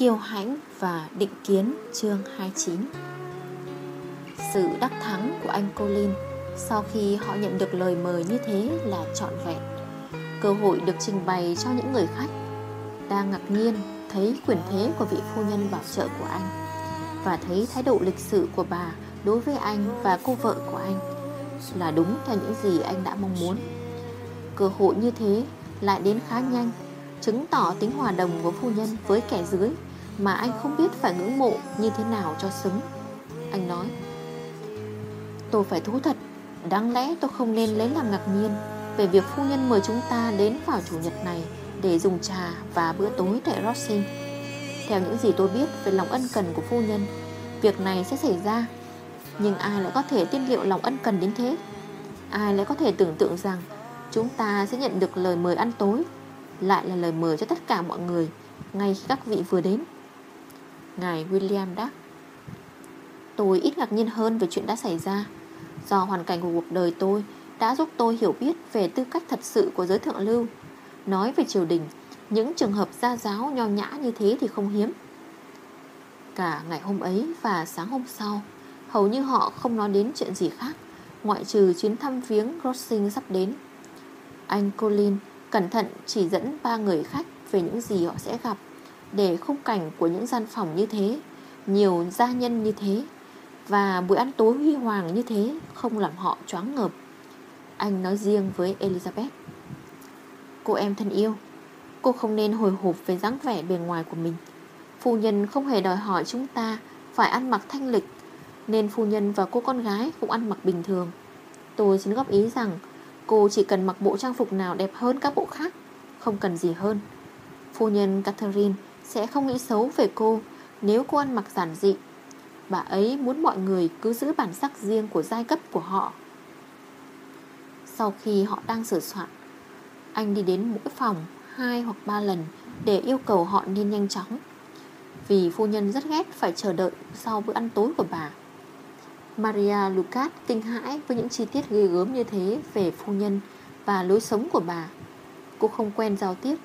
Kiêu hãnh và định kiến, chương 29 Sự đắc thắng của anh Colin Sau khi họ nhận được lời mời như thế là trọn vẹn. Cơ hội được trình bày cho những người khách Đang ngạc nhiên thấy quyền thế của vị phu nhân bảo trợ của anh Và thấy thái độ lịch sự của bà đối với anh và cô vợ của anh Là đúng theo những gì anh đã mong muốn. Cơ hội như thế lại đến khá nhanh, Chứng tỏ tính hòa đồng của phu nhân với kẻ dưới. Mà anh không biết phải ngưỡng mộ như thế nào cho xứng. Anh nói, Tôi phải thú thật, Đáng lẽ tôi không nên lấy làm ngạc nhiên Về việc phu nhân mời chúng ta đến vào chủ nhật này Để dùng trà và bữa tối tại Rossing Theo những gì tôi biết về lòng ân cần của phu nhân, Việc này sẽ xảy ra, Nhưng ai lại có thể tiên liệu lòng ân cần đến thế? Ai lại có thể tưởng tượng rằng Chúng ta sẽ nhận được lời mời ăn tối, Lại là lời mời cho tất cả mọi người Ngay khi các vị vừa đến? Ngài William đáp. Tôi ít ngạc nhiên hơn về chuyện đã xảy ra. Do hoàn cảnh của cuộc đời tôi Đã giúp tôi hiểu biết về tư cách thật sự của giới thượng lưu. Nói về triều đình, Những trường hợp gia giáo nho nhã như thế thì không hiếm. Cả ngày hôm ấy và sáng hôm sau, Hầu như họ không nói đến chuyện gì khác, Ngoại trừ chuyến thăm viếng Rossing sắp đến. Anh Colin cẩn thận chỉ dẫn ba người khách Về những gì họ sẽ gặp. Để khung cảnh của những gian phòng như thế, Nhiều gia nhân như thế, Và bữa ăn tối huy hoàng như thế Không làm họ choáng ngợp. Anh nói riêng với Elizabeth. Cô em thân yêu, Cô không nên hồi hộp về dáng vẻ bề ngoài của mình. Phu nhân không hề đòi hỏi chúng ta Phải ăn mặc thanh lịch, Nên phu nhân và cô con gái cũng ăn mặc bình thường. Tôi xin góp ý rằng Cô chỉ cần mặc bộ trang phục nào đẹp hơn các bộ khác, Không cần gì hơn. Phu nhân Catherine sẽ không nghĩ xấu về cô Nếu cô ăn mặc giản dị Bà ấy muốn mọi người cứ giữ bản sắc riêng của giai cấp của họ Sau khi họ đang sửa soạn, Anh đi đến mỗi phòng hai hoặc ba lần Để yêu cầu họ nên nhanh chóng, Vì phu nhân rất ghét phải chờ đợi Sau bữa ăn tối của bà Maria Lucas kinh hãi với những chi tiết ghê gớm như thế về phu nhân và lối sống của bà. Cô không quen giao tiếp.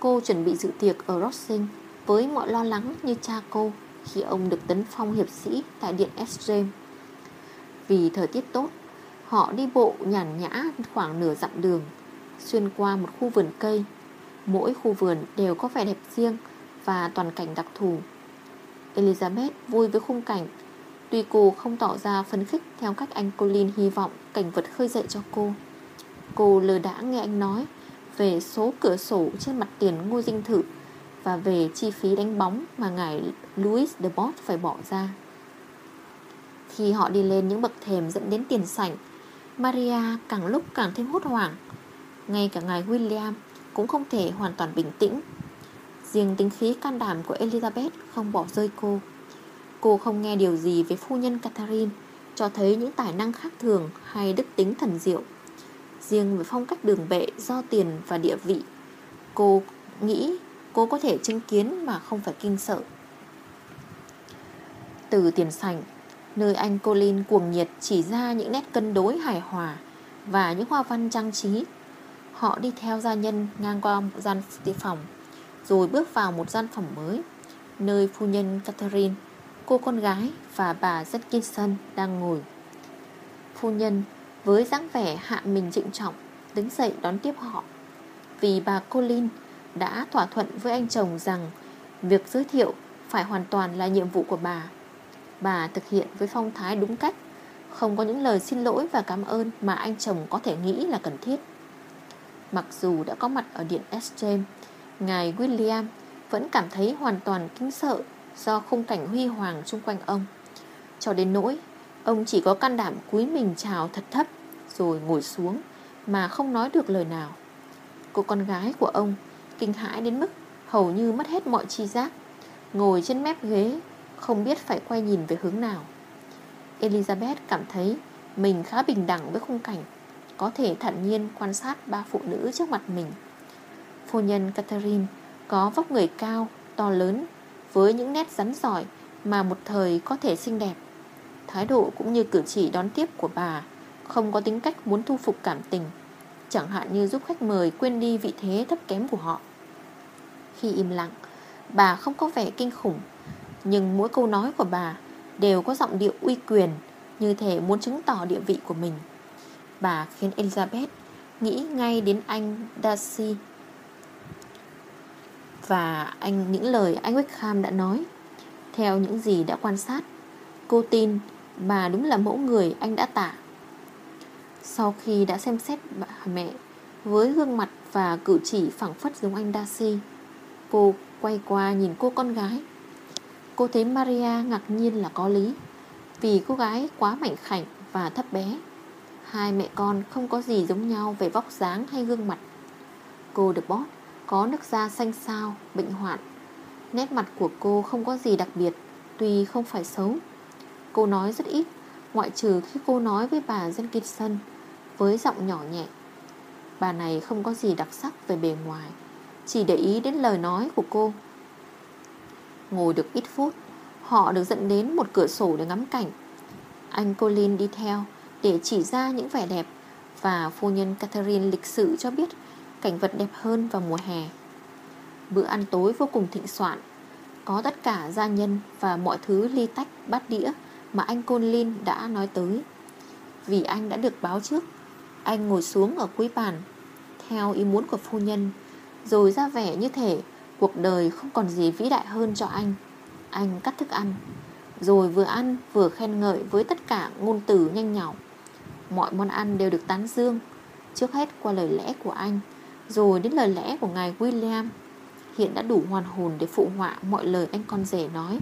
Cô chuẩn bị dự tiệc ở Rossing với mọi lo lắng như cha cô khi ông được tấn phong hiệp sĩ tại điện Estrem. Vì thời tiết tốt, họ đi bộ nhàn nhã khoảng nửa dặm đường, xuyên qua một khu vườn cây. Mỗi khu vườn đều có vẻ đẹp riêng và toàn cảnh đặc thù. Elizabeth vui với khung cảnh Tuy cô không tỏ ra phấn khích Theo cách anh Colin hy vọng Cảnh vật khơi dậy cho cô Cô lờ đã nghe anh nói Về số cửa sổ trên mặt tiền ngôi dinh thự và về chi phí đánh bóng Mà ngài Louis de Bot phải bỏ ra. Khi họ đi lên những bậc thềm dẫn đến tiền sảnh, Maria càng lúc càng thêm hốt hoảng. Ngay cả ngài William Cũng không thể hoàn toàn bình tĩnh. Riêng tính khí can đảm của Elizabeth Không bỏ rơi cô. Cô không nghe điều gì về phu nhân Catherine, Cho thấy những tài năng khác thường Hay đức tính thần diệu. Riêng về phong cách đường bệ, Do tiền và địa vị, Cô nghĩ cô có thể chứng kiến Mà không phải kinh sợ. Từ tiền sảnh, Nơi anh Colin cuồng nhiệt Chỉ ra những nét cân đối hài hòa Và những hoa văn trang trí, Họ đi theo gia nhân ngang qua một gian phòng, Rồi bước vào một gian phòng mới, Nơi phu nhân Catherine, Cô con gái và bà Jenkinson đang ngồi. Phu nhân với dáng vẻ hạ mình trịnh trọng Đứng dậy đón tiếp họ. Vì bà Colin đã thỏa thuận với anh chồng rằng Việc giới thiệu phải hoàn toàn là nhiệm vụ của bà Bà thực hiện với phong thái đúng cách Không có những lời xin lỗi và cảm ơn Mà anh chồng có thể nghĩ là cần thiết Mặc dù đã có mặt ở điện Estrem Ngài William vẫn cảm thấy hoàn toàn kính sợ do khung cảnh huy hoàng xung quanh ông. Cho đến nỗi, ông chỉ có can đảm cúi mình chào thật thấp rồi ngồi xuống mà không nói được lời nào. Cô con gái của ông kinh hãi đến mức hầu như mất hết mọi chi giác, ngồi trên mép ghế, không biết phải quay nhìn về hướng nào. Elizabeth cảm thấy mình khá bình đẳng với khung cảnh, có thể thản nhiên quan sát ba phụ nữ trước mặt mình. Phu nhân Catherine có vóc người cao, to lớn với những nét rắn giỏi mà một thời có thể xinh đẹp. Thái độ cũng như cử chỉ đón tiếp của bà không có tính cách muốn thu phục cảm tình, chẳng hạn như giúp khách mời quên đi vị thế thấp kém của họ. Khi im lặng, Bà không có vẻ kinh khủng Nhưng mỗi câu nói của bà Đều có giọng điệu uy quyền Như thể muốn chứng tỏ địa vị của mình. Bà khiến Elizabeth Nghĩ ngay đến anh Darcy. Và anh những lời anh Wickham đã nói Theo những gì đã quan sát Cô tin bà đúng là mẫu người anh đã tả. Sau khi đã xem xét bà mẹ Với gương mặt và cử chỉ phẳng phất giống anh Darcy Cô quay qua nhìn cô con gái. Cô thấy Maria ngạc nhiên là có lý Vì cô gái quá mảnh khảnh và thấp bé. Hai mẹ con không có gì giống nhau về vóc dáng hay gương mặt. Cô được bót có nước da xanh xao, bệnh hoạn. Nét mặt của cô không có gì đặc biệt Tuy không phải xấu. Cô nói rất ít Ngoại trừ khi cô nói với bà Jenkinson Với giọng nhỏ nhẹ. Bà này không có gì đặc sắc về bề ngoài. Chỉ để ý đến lời nói của cô. Ngồi được ít phút, Họ được dẫn đến một cửa sổ để ngắm cảnh. Anh Colin đi theo Để chỉ ra những vẻ đẹp Và phu nhân Catherine lịch sự cho biết Cảnh vật đẹp hơn vào mùa hè. Bữa ăn tối vô cùng thịnh soạn, Có tất cả gia nhân Và mọi thứ ly tách, bát đĩa Mà anh Colin đã nói tới. Vì anh đã được báo trước, Anh ngồi xuống ở cuối bàn, Theo ý muốn của phu nhân rồi ra vẻ như thể Cuộc đời không còn gì vĩ đại hơn cho anh. Anh cắt thức ăn. Rồi vừa ăn, vừa khen ngợi Với tất cả ngôn từ nhanh nhỏ Mọi món ăn đều được tán dương, Trước hết qua lời lẽ của anh, Rồi đến lời lẽ của ngài William. Hiện đã đủ hoàn hồn để phụ họa Mọi lời anh con rể nói.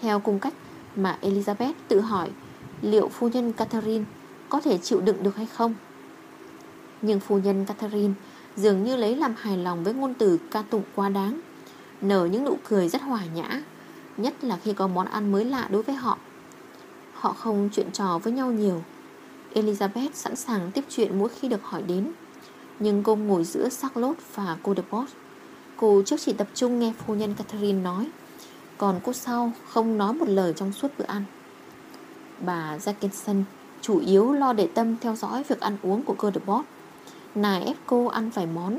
Theo cung cách mà Elizabeth tự hỏi, Liệu phu nhân Catherine Có thể chịu đựng được hay không? Nhưng phu nhân Catherine Dường như lấy làm hài lòng với ngôn từ ca tụng quá đáng, Nở những nụ cười rất hòa nhã, Nhất là khi có món ăn mới lạ đối với họ. Họ không chuyện trò với nhau nhiều. Elizabeth sẵn sàng tiếp chuyện mỗi khi được hỏi đến, Nhưng cô ngồi giữa Charlotte và cô de Cô trước chỉ tập trung nghe phu nhân Catherine nói, Còn cô sau không nói một lời trong suốt bữa ăn. Bà Jackinson chủ yếu lo để tâm theo dõi việc ăn uống của cô de Nài ép cô ăn vài món.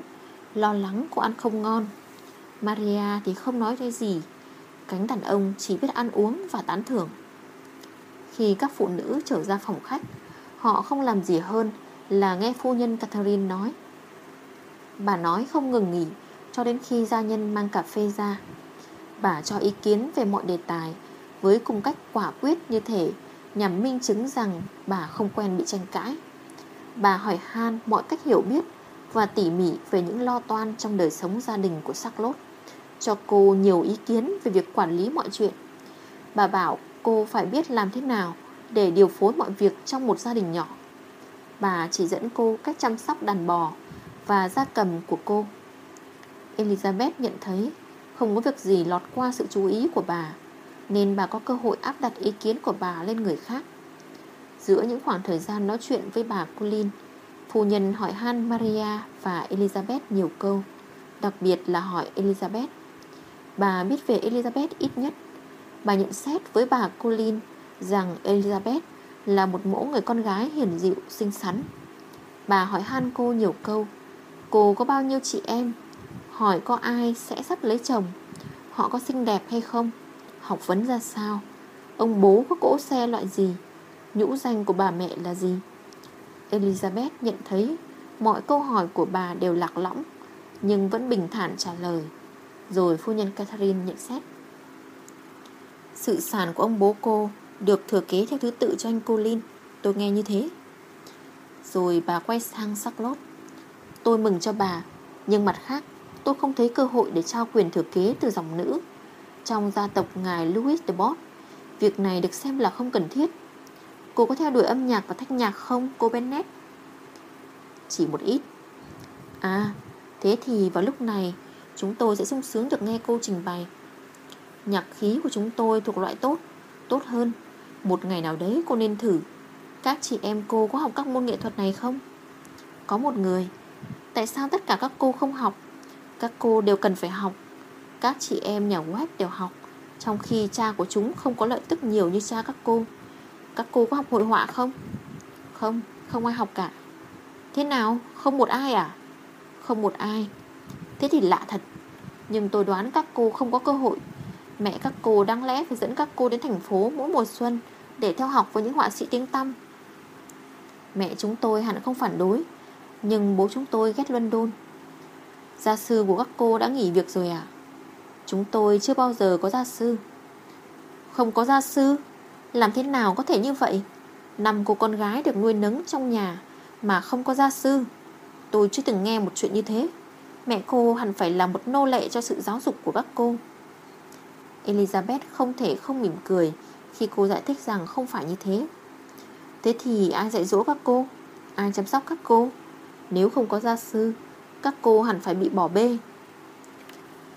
Lo lắng cô ăn không ngon. Maria thì không nói cái gì. Cánh đàn ông chỉ biết ăn uống và tán thưởng. Khi các phụ nữ trở ra phòng khách, Họ không làm gì hơn là nghe phu nhân Catherine nói. Bà nói không ngừng nghỉ Cho đến khi gia nhân mang cà phê ra. Bà cho ý kiến về mọi đề tài Với cùng cách quả quyết như thể Nhằm minh chứng rằng bà không quen bị tranh cãi. Bà hỏi han mọi cách hiểu biết Và tỉ mỉ về những lo toan Trong đời sống gia đình của Charlotte Cho cô nhiều ý kiến về việc quản lý mọi chuyện. Bà bảo cô phải biết làm thế nào Để điều phối mọi việc trong một gia đình nhỏ. Bà chỉ dẫn cô cách chăm sóc đàn bò Và gia cầm của cô. Elizabeth nhận thấy Không có việc gì lọt qua sự chú ý của bà, Nên bà có cơ hội áp đặt ý kiến của bà lên người khác. Giữa những khoảng thời gian nói chuyện với bà Colin Phu nhân hỏi han Maria và Elizabeth nhiều câu. Đặc biệt là hỏi Elizabeth Bà biết về Elizabeth ít nhất? Bà nhận xét với bà Colin Rằng Elizabeth là một mẫu người con gái hiền dịu, xinh xắn. Bà hỏi han cô nhiều câu Cô có bao nhiêu chị em? Hỏi có ai sẽ sắp lấy chồng? Họ có xinh đẹp hay không? Học vấn ra sao? Ông bố có cỗ xe loại gì? Nhũ danh của bà mẹ là gì? Elizabeth nhận thấy Mọi câu hỏi của bà đều lạc lõng, Nhưng vẫn bình thản trả lời. Rồi phu nhân Catherine nhận xét. Sự sản của ông bố cô Được thừa kế theo thứ tự cho anh Colin. Tôi nghe như thế. Rồi bà quay sang Charlotte Tôi mừng cho bà, Nhưng mặt khác, tôi không thấy cơ hội để trao quyền thừa kế từ dòng nữ. Trong gia tộc ngài Louis de Bott Việc này được xem là không cần thiết. Cô có theo đuổi âm nhạc và thanh nhạc không, cô Bennett? Chỉ một ít. À thế thì vào lúc này, Chúng tôi sẽ sung sướng được nghe cô trình bày. Nhạc khí của chúng tôi thuộc loại tốt Tốt hơn. Một ngày nào đấy cô nên thử. Các chị em cô có học các môn nghệ thuật này không? Có một người. Tại sao tất cả các cô không học? Các cô đều cần phải học. Các chị em nhà web đều học, Trong khi cha của chúng không có lợi tức nhiều như cha các cô các cô có học hội họa không? Không không ai học cả. Thế nào? Không một ai à? Không một ai. Thế thì lạ thật. Nhưng tôi đoán các cô không có cơ hội. Mẹ các cô đáng lẽ phải dẫn các cô đến thành phố mỗi mùa xuân Để theo học với những họa sĩ tiếng tăm. Mẹ chúng tôi hẳn không phản đối, Nhưng bố chúng tôi ghét London. Gia sư của các cô đã nghỉ việc rồi à? Chúng tôi chưa bao giờ có gia sư. Không có gia sư? Làm thế nào có thể như vậy? Năm cô con gái được nuôi nấng trong nhà Mà không có gia sư. Tôi chưa từng nghe một chuyện như thế. Mẹ cô hẳn phải là một nô lệ cho sự giáo dục của các cô. Elizabeth không thể không mỉm cười Khi cô giải thích rằng không phải như thế. Thế thì ai dạy dỗ các cô? Ai chăm sóc các cô? Nếu không có gia sư, Các cô hẳn phải bị bỏ bê.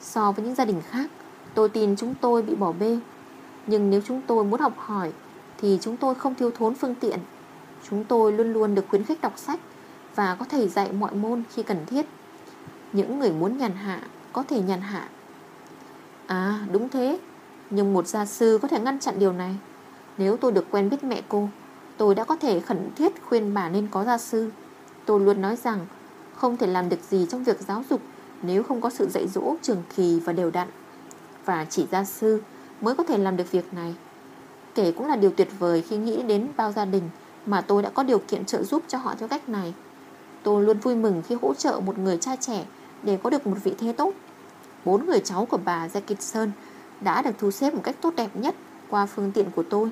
So với những gia đình khác, Tôi tin chúng tôi bị bỏ bê. Nhưng nếu chúng tôi muốn học hỏi, Thì chúng tôi không thiếu thốn phương tiện. Chúng tôi luôn luôn được khuyến khích đọc sách Và có thể dạy mọi môn khi cần thiết. Những người muốn nhàn hạ Có thể nhàn hạ. À đúng thế. Nhưng một gia sư có thể ngăn chặn điều này. Nếu tôi được quen biết mẹ cô, Tôi đã có thể khẩn thiết khuyên bà nên có gia sư. Tôi luôn nói rằng, Không thể làm được gì trong việc giáo dục Nếu không có sự dạy dỗ, trường kỳ và đều đặn. Và chỉ gia sư Mới có thể làm được việc này. Kể cũng là điều tuyệt vời khi nghĩ đến bao gia đình Mà tôi đã có điều kiện trợ giúp cho họ theo cách này. Tôi luôn vui mừng khi hỗ trợ một người cha trẻ Để có được một vị thế tốt. Bốn người cháu của bà Jackinson Đã được thu xếp một cách tốt đẹp nhất Qua phương tiện của tôi.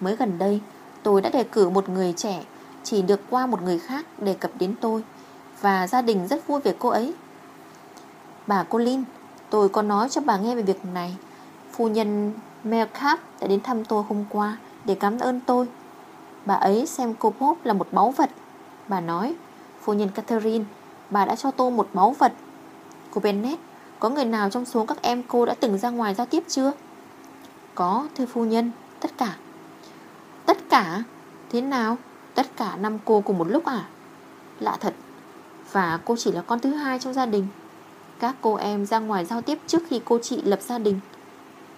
Mới gần đây, Tôi đã đề cử một người trẻ Chỉ được qua một người khác đề cập đến tôi Và gia đình rất vui về cô ấy. Bà Colin, Tôi có nói cho bà nghe về việc này. Phu nhân Melcap đã đến thăm tôi hôm qua Để cảm ơn tôi. Bà ấy xem cô Bob là một báu vật. Bà nói, Phu nhân Catherine, Bà đã cho tôi một báu vật. Cô Bennett Có người nào trong số các em cô đã từng ra ngoài giao tiếp chưa? Có, thưa phu nhân, Tất cả. Tất cả? Thế nào? Tất cả năm cô cùng một lúc à? Lạ thật. Và cô chỉ là con thứ hai trong gia đình. Các cô em ra ngoài giao tiếp trước khi cô chị lập gia đình.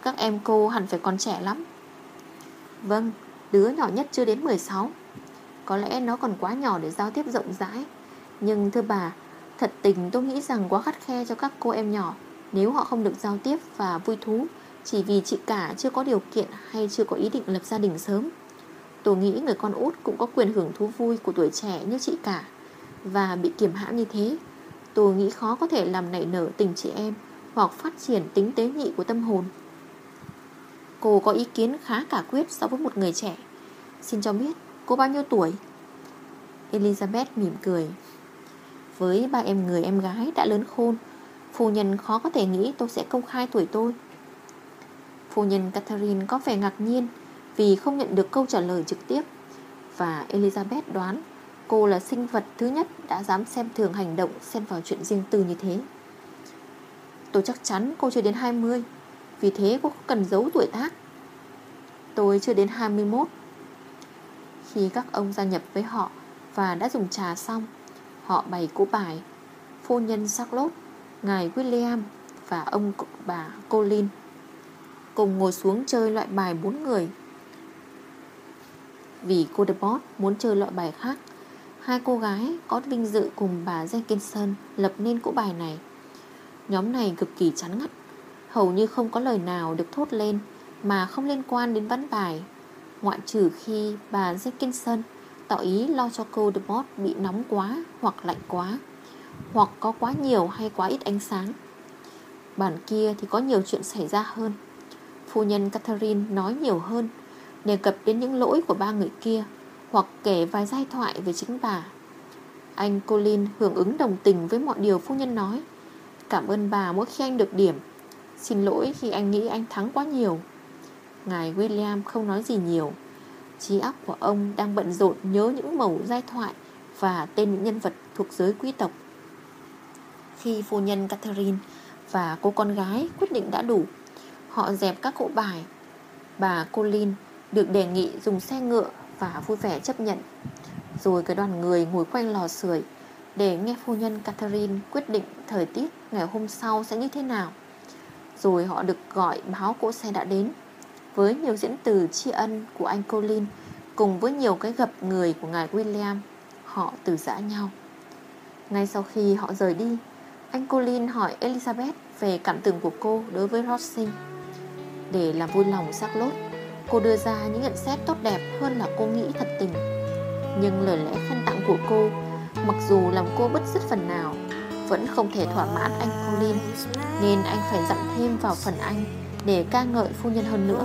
Các em cô hẳn phải còn trẻ lắm. Vâng Đứa nhỏ nhất chưa đến 16 Có lẽ nó còn quá nhỏ để giao tiếp rộng rãi. Nhưng thưa bà, Thật tình tôi nghĩ rằng quá khắt khe cho các cô em nhỏ Nếu họ không được giao tiếp và vui thú Chỉ vì chị cả chưa có điều kiện Hay chưa có ý định lập gia đình sớm. Tôi nghĩ người con út cũng có quyền hưởng thú vui của tuổi trẻ như chị cả Và bị kiềm hãm như thế. Tôi nghĩ khó có thể làm nảy nở tình chị em Hoặc phát triển tính tế nhị của tâm hồn. Cô có ý kiến khá cả quyết so với một người trẻ. Xin cho biết, cô bao nhiêu tuổi? Elizabeth mỉm cười. Với ba em người em gái đã lớn khôn, Phu nhân khó có thể nghĩ tôi sẽ công khai tuổi tôi. Phu nhân Catherine có vẻ ngạc nhiên vì không nhận được câu trả lời trực tiếp Và Elizabeth đoán cô là sinh vật thứ nhất đã dám xem thường hành động xen vào chuyện riêng tư như thế. Tôi chắc chắn cô chưa đến 20 vì thế cô không cần giấu tuổi tác. Tôi chưa đến 21 Khi các ông gia nhập với họ Và đã dùng trà xong, Họ bày cỗ bài Phu nhân Charlotte Ngài William Và ông bà Colin Cùng ngồi xuống chơi loại bài bốn người. Vì cô Debord muốn chơi loại bài khác, Hai cô gái có vinh dự cùng bà Jenkinson lập nên cỗ bài này. Nhóm này cực kỳ chán ngắt. Hầu như không có lời nào được thốt lên, Mà không liên quan đến ván bài Ngoại trừ khi bà Jenkinson Tỏ ý lo cho cô Debord bị nóng quá Hoặc lạnh quá, Hoặc có quá nhiều hay quá ít ánh sáng Bản kia thì có nhiều chuyện xảy ra hơn Phu nhân Catherine nói nhiều hơn, đề cập đến những lỗi của ba người kia hoặc kể vài giai thoại về chính bà. Anh Colin hưởng ứng đồng tình với mọi điều phu nhân nói. Cảm ơn bà mỗi khi anh được điểm. Xin lỗi khi anh nghĩ anh thắng quá nhiều. Ngài William không nói gì nhiều. Trí óc của ông đang bận rộn nhớ những mẩu giai thoại và tên những nhân vật thuộc giới quý tộc. Khi phu nhân Catherine và cô con gái quyết định đã đủ, họ dẹp các cỗ bài. Bà Colin được đề nghị dùng xe ngựa và vui vẻ chấp nhận Rồi cái đoàn người ngồi quanh lò sưởi Để nghe phu nhân Catherine quyết định thời tiết ngày hôm sau sẽ như thế nào rồi họ được gọi báo cỗ xe đã đến. Với nhiều diễn từ tri ân của anh Colin, Cùng với nhiều cái gặp người của ngài William, Họ từ giã nhau. Ngay sau khi họ rời đi, Anh Colin hỏi Elizabeth về cảm tưởng của cô đối với Rossing Để làm vui lòng Charlotte Cô đưa ra những nhận xét tốt đẹp hơn là cô nghĩ thật tình. Nhưng lời lẽ khen tặng của cô, Mặc dù làm cô bất dứt phần nào vẫn không thể thỏa mãn anh Colin Nên anh phải dặn thêm vào phần anh Để ca ngợi phu nhân hơn nữa.